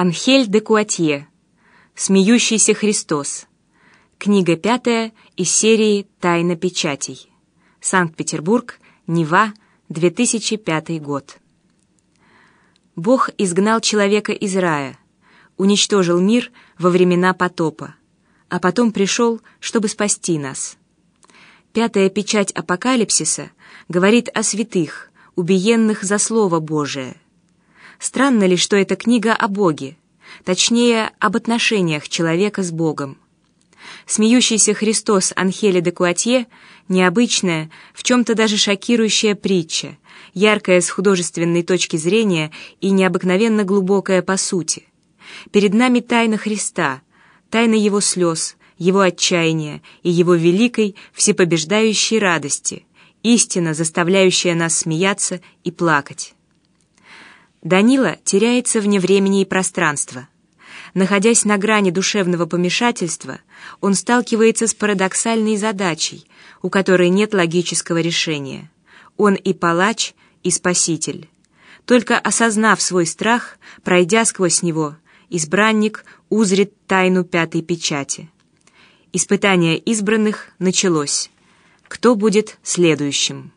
Анхель де Куатье. Смеющийся Христос. Книга пятая из серии «Тайна печатей». Санкт-Петербург, Нева, 2005 год. Бог изгнал человека из рая, уничтожил мир во времена потопа, а потом пришел, чтобы спасти нас. Пятая печать апокалипсиса говорит о святых, убиенных за Слово Божие – Странно ли, что это книга о Боге, точнее, об отношениях человека с Богом? Смеющийся Христос Анхеле де Куатье — необычная, в чем-то даже шокирующая притча, яркая с художественной точки зрения и необыкновенно глубокая по сути. Перед нами тайна Христа, тайна Его слез, Его отчаяния и Его великой, всепобеждающей радости, истина, заставляющая нас смеяться и плакать. Данила теряется вне времени и пространства. Находясь на грани душевного помешательства, он сталкивается с парадоксальной задачей, у которой нет логического решения. Он и палач, и спаситель. Только осознав свой страх, пройдя сквозь него, избранник узрит тайну пятой печати. Испытание избранных началось. Кто будет следующим?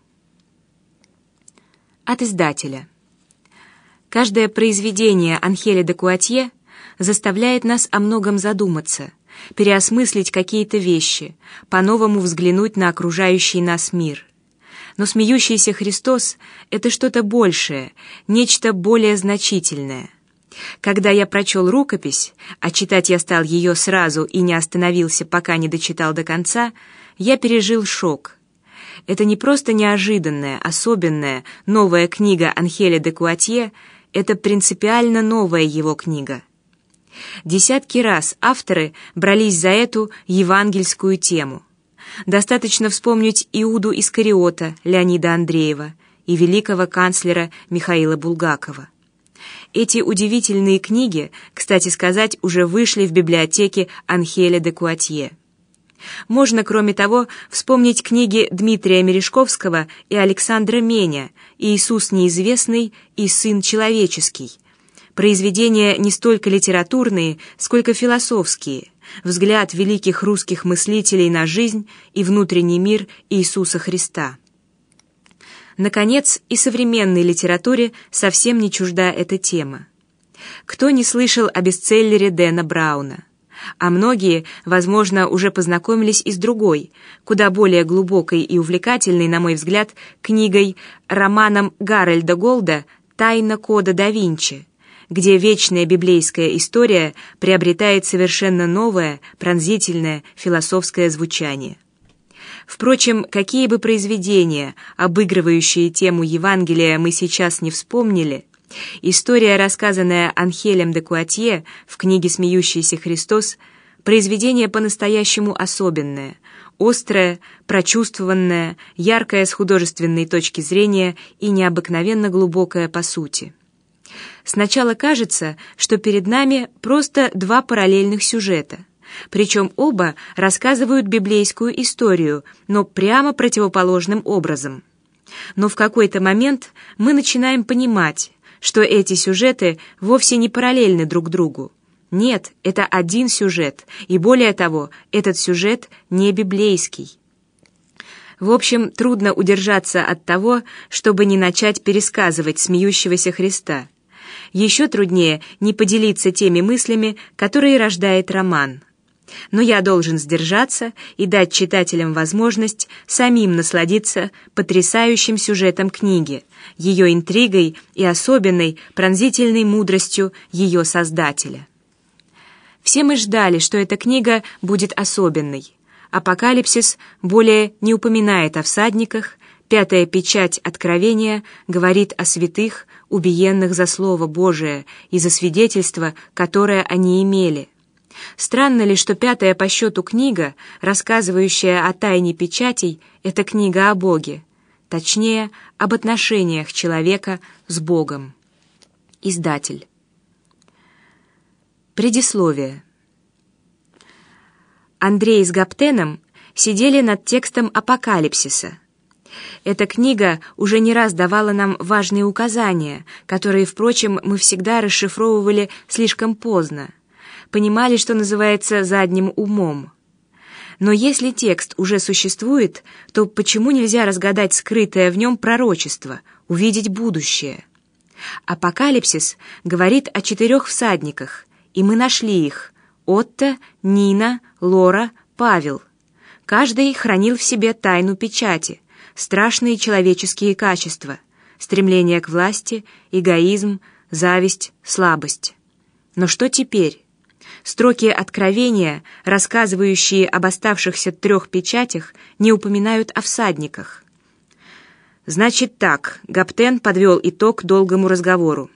От издателя. Каждое произведение Анхеля де Куатье заставляет нас о многом задуматься, переосмыслить какие-то вещи, по-новому взглянуть на окружающий нас мир. Но смеющийся Христос — это что-то большее, нечто более значительное. Когда я прочел рукопись, а читать я стал ее сразу и не остановился, пока не дочитал до конца, я пережил шок. Это не просто неожиданная, особенная, новая книга Анхеля де Куатье — это принципиально новая его книга. Десятки раз авторы брались за эту евангельскую тему. Достаточно вспомнить Иуду Искариота Леонида Андреева и великого канцлера Михаила Булгакова. Эти удивительные книги, кстати сказать, уже вышли в библиотеке Анхеля де Куатье. Можно, кроме того, вспомнить книги Дмитрия Мережковского и Александра Меня «Иисус неизвестный» и «Сын человеческий». Произведения не столько литературные, сколько философские, взгляд великих русских мыслителей на жизнь и внутренний мир Иисуса Христа. Наконец, и современной литературе совсем не чужда эта тема. Кто не слышал о бестселлере Дэна Брауна? А многие, возможно, уже познакомились и с другой, куда более глубокой и увлекательной, на мой взгляд, книгой, романом Гарольда Голда «Тайна кода да Винчи», где вечная библейская история приобретает совершенно новое, пронзительное философское звучание. Впрочем, какие бы произведения, обыгрывающие тему Евангелия, мы сейчас не вспомнили – История, рассказанная Анхелем де Куатье в книге «Смеющийся Христос», произведение по-настоящему особенное, острое, прочувствованное, яркое с художественной точки зрения и необыкновенно глубокое по сути. Сначала кажется, что перед нами просто два параллельных сюжета, причем оба рассказывают библейскую историю, но прямо противоположным образом. Но в какой-то момент мы начинаем понимать, что эти сюжеты вовсе не параллельны друг другу. Нет, это один сюжет, и более того, этот сюжет не библейский. В общем, трудно удержаться от того, чтобы не начать пересказывать смеющегося Христа. Еще труднее не поделиться теми мыслями, которые рождает роман. Но я должен сдержаться и дать читателям возможность самим насладиться потрясающим сюжетом книги, ее интригой и особенной пронзительной мудростью ее создателя. Все мы ждали, что эта книга будет особенной. Апокалипсис более не упоминает о всадниках, пятая печать откровения говорит о святых, убиенных за Слово Божие и за свидетельство, которое они имели. Странно ли, что пятая по счету книга, рассказывающая о тайне печатей, это книга о Боге, точнее, об отношениях человека с Богом. Издатель. Предисловие. Андрей с Гаптеном сидели над текстом апокалипсиса. Эта книга уже не раз давала нам важные указания, которые, впрочем, мы всегда расшифровывали слишком поздно. Понимали, что называется задним умом. Но если текст уже существует, то почему нельзя разгадать скрытое в нем пророчество, увидеть будущее? Апокалипсис говорит о четырех всадниках, и мы нашли их — Отто, Нина, Лора, Павел. Каждый хранил в себе тайну печати — страшные человеческие качества, стремление к власти, эгоизм, зависть, слабость. Но что теперь? Строки Откровения, рассказывающие об оставшихся трех печатях, не упоминают о всадниках. Значит так, Гаптен подвел итог долгому разговору.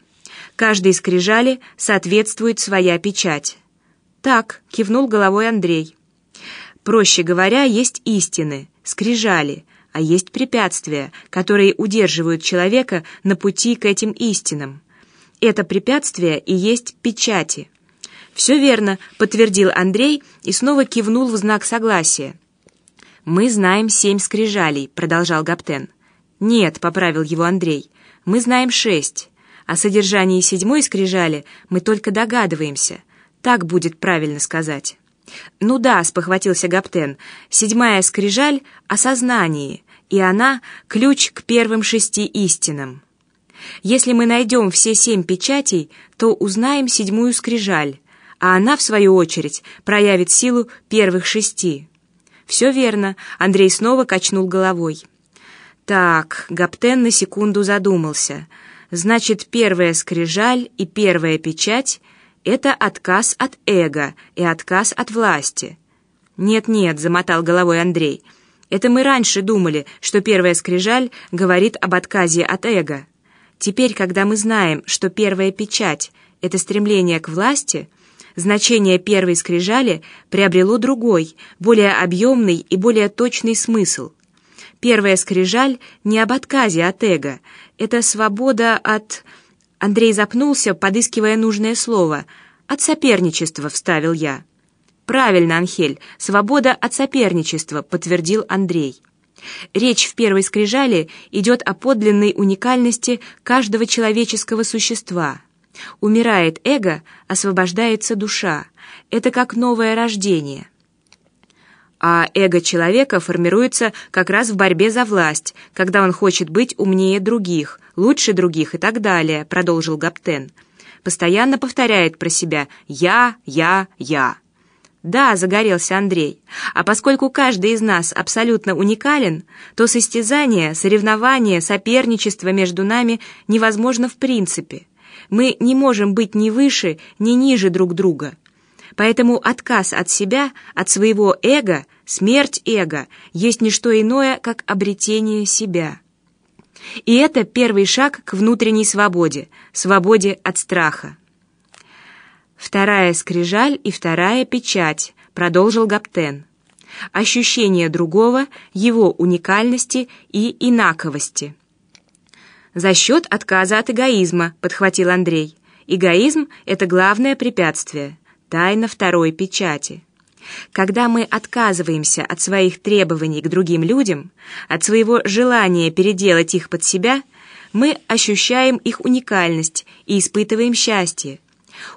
Каждой скрижали соответствует своя печать. Так, кивнул головой Андрей. Проще говоря, есть истины, скрижали, а есть препятствия, которые удерживают человека на пути к этим истинам. Это препятствия и есть печати. «Все верно», — подтвердил Андрей и снова кивнул в знак согласия. «Мы знаем семь скрижалей», — продолжал Гаптен. «Нет», — поправил его Андрей, — «мы знаем шесть. О содержании седьмой скрижали мы только догадываемся. Так будет правильно сказать». «Ну да», — спохватился Гаптен, — «седьмая скрижаль о сознании, и она — ключ к первым шести истинам. Если мы найдем все семь печатей, то узнаем седьмую скрижаль, а она, в свою очередь, проявит силу первых шести. Все верно, Андрей снова качнул головой. Так, Гаптен на секунду задумался. Значит, первая скрижаль и первая печать — это отказ от эго и отказ от власти. «Нет-нет», — замотал головой Андрей, — это мы раньше думали, что первая скрижаль говорит об отказе от эго. Теперь, когда мы знаем, что первая печать — это стремление к власти, значение первой скрижали приобрело другой, более объемный и более точный смысл. Первая скрижаль не об отказе от эго, это свобода от... Андрей запнулся, подыскивая нужное слово. «От соперничества», — вставил я. «Правильно, Анхель, свобода от соперничества», — подтвердил Андрей. Речь в первой скрижали идет о подлинной уникальности каждого человеческого существа. Умирает эго, освобождается душа. Это как новое рождение. А эго человека формируется как раз в борьбе за власть, когда он хочет быть умнее других, лучше других и так далее, продолжил Гаптен. Постоянно повторяет про себя «я, я, я». «Да», — загорелся Андрей. «А поскольку каждый из нас абсолютно уникален, то состязание, соревнование, соперничество между нами невозможно в принципе. Мы не можем быть ни выше, ни ниже друг друга. Поэтому отказ от себя, от своего эго, смерть эго, есть не что иное, как обретение себя». И это первый шаг к внутренней свободе, свободе от страха. Вторая скрижаль и вторая печать, продолжил Гаптен. Ощущение другого, его уникальности и инаковости. За счет отказа от эгоизма, подхватил Андрей. Эгоизм — это главное препятствие, тайна второй печати. Когда мы отказываемся от своих требований к другим людям, от своего желания переделать их под себя, мы ощущаем их уникальность и испытываем счастье,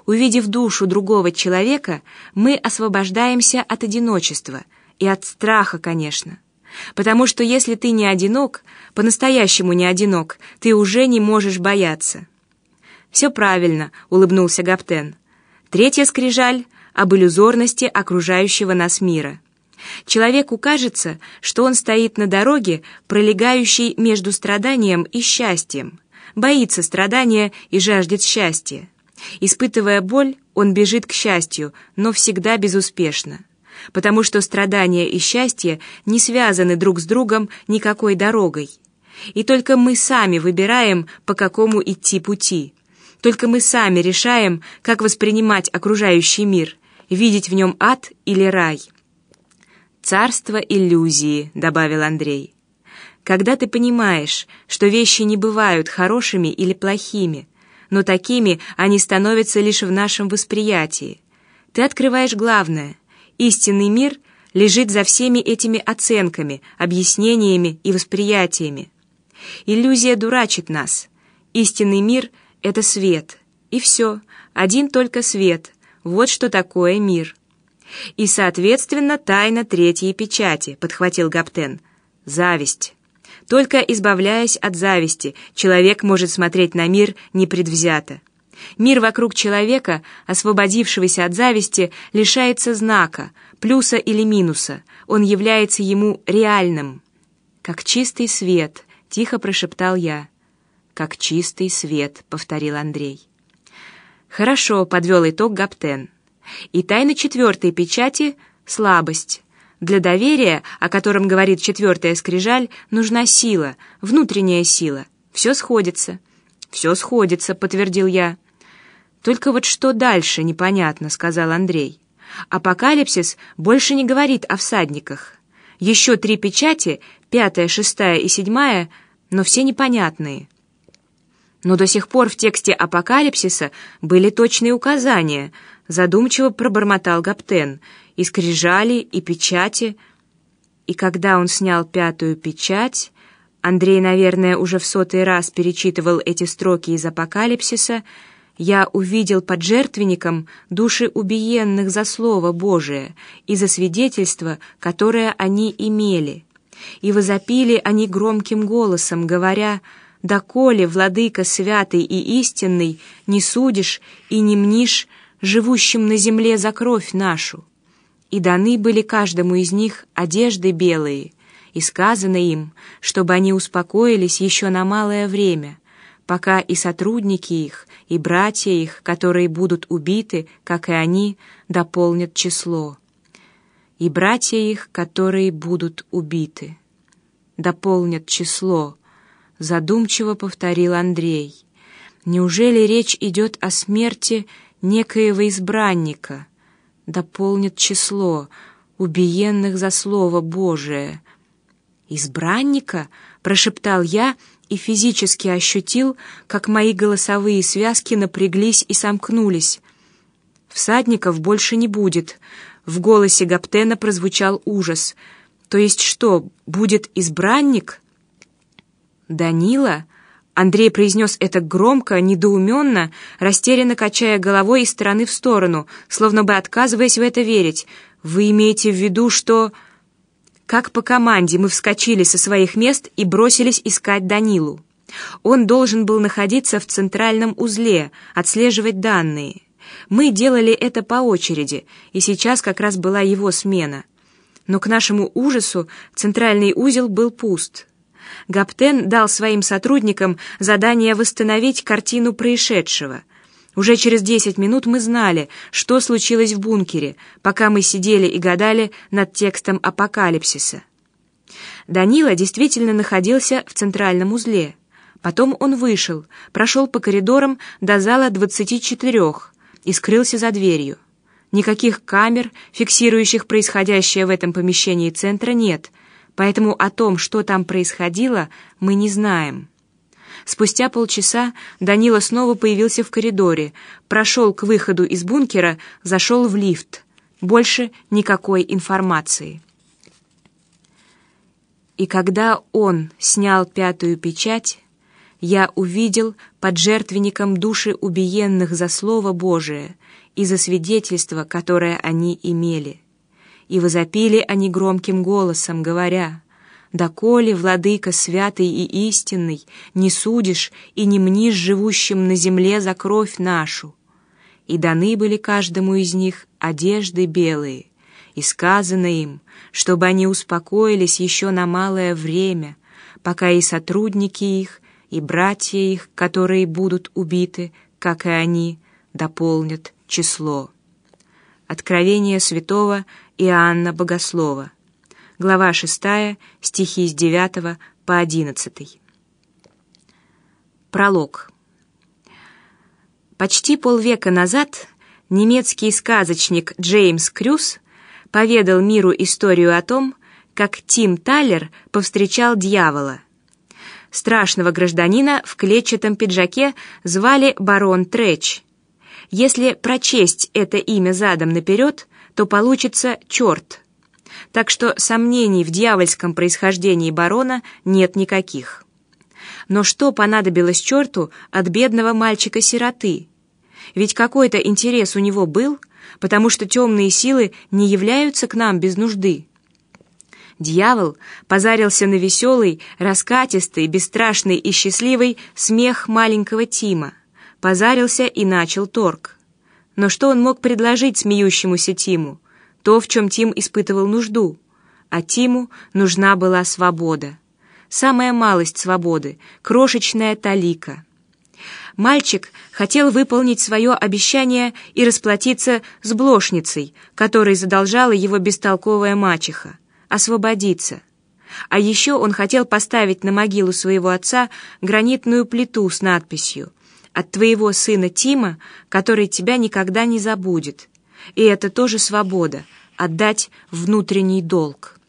Увидев душу другого человека, мы освобождаемся от одиночества и от страха, конечно. Потому что если ты не одинок, по-настоящему не одинок, ты уже не можешь бояться. «Все правильно», — улыбнулся Гаптен. «Третья скрижаль — об иллюзорности окружающего нас мира». Человеку кажется, что он стоит на дороге, пролегающей между страданием и счастьем, боится страдания и жаждет счастья. Испытывая боль, он бежит к счастью, но всегда безуспешно, потому что страдания и счастье не связаны друг с другом никакой дорогой. И только мы сами выбираем, по какому идти пути. Только мы сами решаем, как воспринимать окружающий мир, видеть в нем ад или рай. «Царство иллюзии», — добавил Андрей. «Когда ты понимаешь, что вещи не бывают хорошими или плохими, но такими они становятся лишь в нашем восприятии. Ты открываешь главное. Истинный мир лежит за всеми этими оценками, объяснениями и восприятиями. Иллюзия дурачит нас. Истинный мир — это свет. И все, один только свет. Вот что такое мир. И, соответственно, тайна третьей печати, подхватил Гаптен. Зависть. Только избавляясь от зависти, человек может смотреть на мир непредвзято. Мир вокруг человека, освободившегося от зависти, лишается знака, плюса или минуса. Он является ему реальным. Как чистый свет, тихо прошептал я. Как чистый свет, повторил Андрей. Хорошо, подвел итог Гаптен. И тайна четвертой печати — слабость. Для доверия, о котором говорит четвертая скрижаль, нужна сила, внутренняя сила. Все сходится. Все сходится, подтвердил я. Только вот что дальше, непонятно, сказал Андрей. Апокалипсис больше не говорит о всадниках. Еще три печати, пятая, шестая и седьмая, но все непонятные. Но до сих пор в тексте апокалипсиса были точные указания, задумчиво пробормотал Гаптен, и скрижали, и печати. И когда он снял пятую печать, Андрей, наверное, уже в сотый раз перечитывал эти строки из апокалипсиса, я увидел под жертвенником души убиенных за Слово Божие и за свидетельство, которое они имели. И возопили они громким голосом, говоря доколе, владыка святый и истинный, не судишь и не мнишь живущим на земле за кровь нашу. И даны были каждому из них одежды белые, и сказано им, чтобы они успокоились еще на малое время, пока и сотрудники их, и братья их, которые будут убиты, как и они, дополнят число. И братья их, которые будут убиты, дополнят число, задумчиво повторил Андрей. Неужели речь идет о смерти некоего избранника? Дополнит число убиенных за слово Божие. Избранника, прошептал я и физически ощутил, как мои голосовые связки напряглись и сомкнулись. Всадников больше не будет. В голосе Гаптена прозвучал ужас. То есть что, будет избранник? «Данила?» Андрей произнес это громко, недоуменно, растерянно качая головой из стороны в сторону, словно бы отказываясь в это верить. «Вы имеете в виду, что...» Как по команде мы вскочили со своих мест и бросились искать Данилу. Он должен был находиться в центральном узле, отслеживать данные. Мы делали это по очереди, и сейчас как раз была его смена. Но к нашему ужасу центральный узел был пуст. Гаптен дал своим сотрудникам задание восстановить картину происшедшего. Уже через десять минут мы знали, что случилось в бункере, пока мы сидели и гадали над текстом апокалипсиса. Данила действительно находился в центральном узле. Потом он вышел, прошел по коридорам до зала двадцати четырех и скрылся за дверью. Никаких камер, фиксирующих происходящее в этом помещении центра, нет, поэтому о том, что там происходило, мы не знаем. Спустя полчаса Данила снова появился в коридоре, прошел к выходу из бункера, зашел в лифт. Больше никакой информации. И когда он снял пятую печать, я увидел под жертвенником души убиенных за Слово Божие и за свидетельство, которое они имели и возопили они громким голосом, говоря, «Доколе, владыка святый и истинный, не судишь и не мнишь живущим на земле за кровь нашу?» И даны были каждому из них одежды белые, и сказано им, чтобы они успокоились еще на малое время, пока и сотрудники их, и братья их, которые будут убиты, как и они, дополнят число. Откровение святого Иоанна Богослова. Глава 6, стихи с 9 по 11. Пролог. Почти полвека назад немецкий сказочник Джеймс Крюс поведал миру историю о том, как Тим Таллер повстречал дьявола. Страшного гражданина в клетчатом пиджаке звали барон Трэч. Если прочесть это имя задом наперед, то получится черт. Так что сомнений в дьявольском происхождении барона нет никаких. Но что понадобилось черту от бедного мальчика-сироты? Ведь какой-то интерес у него был, потому что темные силы не являются к нам без нужды. Дьявол позарился на веселый, раскатистый, бесстрашный и счастливый смех маленького Тима, позарился и начал торг. Но что он мог предложить смеющемуся Тиму? То, в чем Тим испытывал нужду. А Тиму нужна была свобода. Самая малость свободы, крошечная талика. Мальчик хотел выполнить свое обещание и расплатиться с блошницей, которой задолжала его бестолковая мачеха, освободиться. А еще он хотел поставить на могилу своего отца гранитную плиту с надписью «От твоего сына Тима, который тебя никогда не забудет». И это тоже свобода — отдать внутренний долг.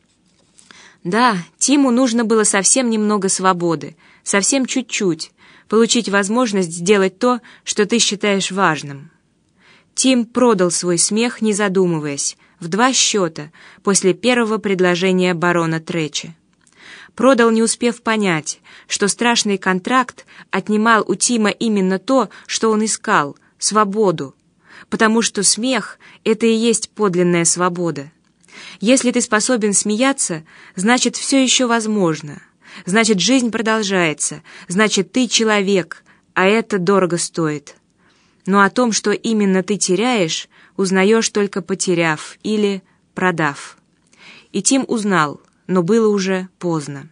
Да, Тиму нужно было совсем немного свободы, совсем чуть-чуть, получить возможность сделать то, что ты считаешь важным. Тим продал свой смех, не задумываясь, в два счета после первого предложения барона Тречи. Продал, не успев понять, что страшный контракт отнимал у Тима именно то, что он искал — свободу, потому что смех — это и есть подлинная свобода. Если ты способен смеяться, значит, все еще возможно. Значит, жизнь продолжается. Значит, ты человек, а это дорого стоит. Но о том, что именно ты теряешь, узнаешь только потеряв или продав. И Тим узнал, но было уже поздно.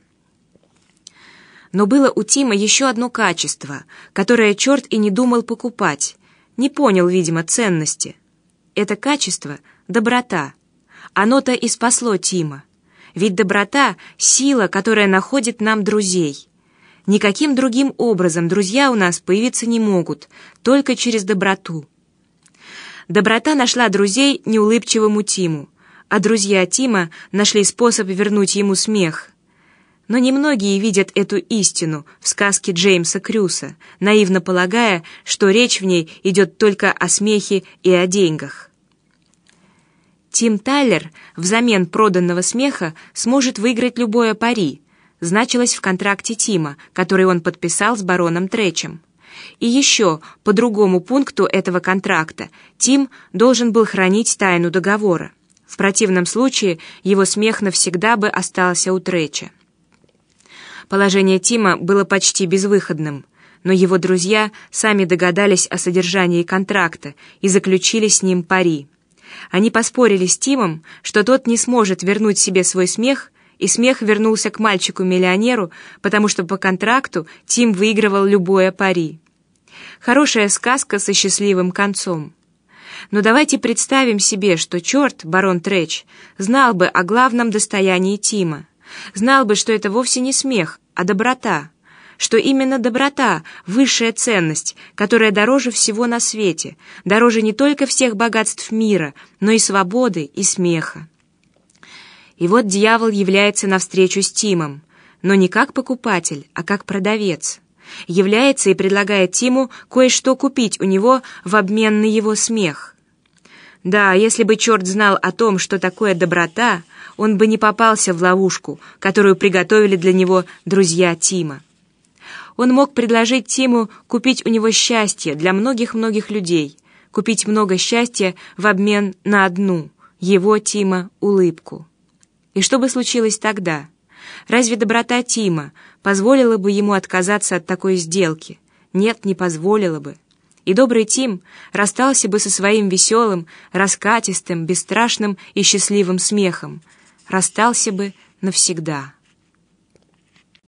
Но было у Тима еще одно качество, которое черт и не думал покупать, не понял, видимо, ценности. Это качество — доброта — оно-то и спасло Тима. Ведь доброта — сила, которая находит нам друзей. Никаким другим образом друзья у нас появиться не могут, только через доброту. Доброта нашла друзей неулыбчивому Тиму, а друзья Тима нашли способ вернуть ему смех. Но немногие видят эту истину в сказке Джеймса Крюса, наивно полагая, что речь в ней идет только о смехе и о деньгах. Тим Тайлер взамен проданного смеха сможет выиграть любое пари, значилось в контракте Тима, который он подписал с бароном Тречем. И еще, по другому пункту этого контракта, Тим должен был хранить тайну договора. В противном случае его смех навсегда бы остался у Треча. Положение Тима было почти безвыходным, но его друзья сами догадались о содержании контракта и заключили с ним пари. Они поспорили с Тимом, что тот не сможет вернуть себе свой смех, и смех вернулся к мальчику-миллионеру, потому что по контракту Тим выигрывал любое пари. Хорошая сказка со счастливым концом. Но давайте представим себе, что черт, барон Треч, знал бы о главном достоянии Тима, знал бы, что это вовсе не смех, а доброта что именно доброта — высшая ценность, которая дороже всего на свете, дороже не только всех богатств мира, но и свободы и смеха. И вот дьявол является навстречу с Тимом, но не как покупатель, а как продавец. Является и предлагает Тиму кое-что купить у него в обмен на его смех. Да, если бы черт знал о том, что такое доброта, он бы не попался в ловушку, которую приготовили для него друзья Тима. Он мог предложить Тиму купить у него счастье для многих-многих людей, купить много счастья в обмен на одну, его, Тима, улыбку. И что бы случилось тогда? Разве доброта Тима позволила бы ему отказаться от такой сделки? Нет, не позволила бы. И добрый Тим расстался бы со своим веселым, раскатистым, бесстрашным и счастливым смехом. Расстался бы навсегда.